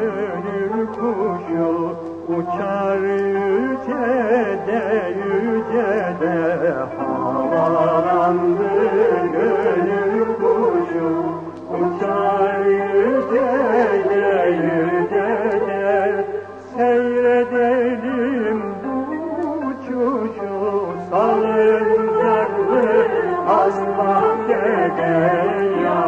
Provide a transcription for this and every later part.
gönül kuşu uçar yücede yücede havalandı gönül kuşu uçar yücede yücede seyredelim bu uçuşu salıncaklı aslan gede ya.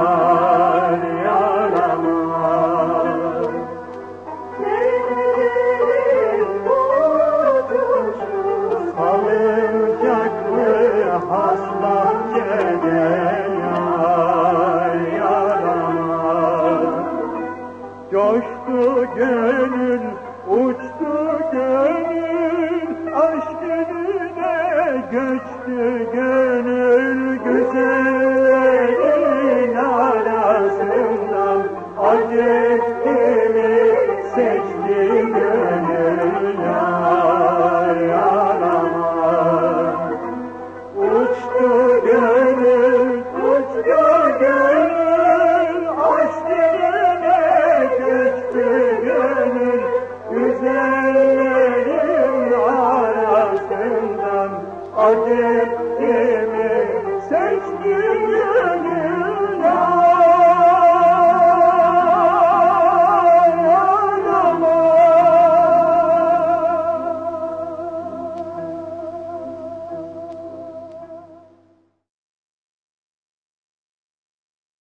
Coştu gönül, uçtu gönül, aşk eline göçtü gönül, arasından acetimi seçti gönül uçtu gönül, aşk eline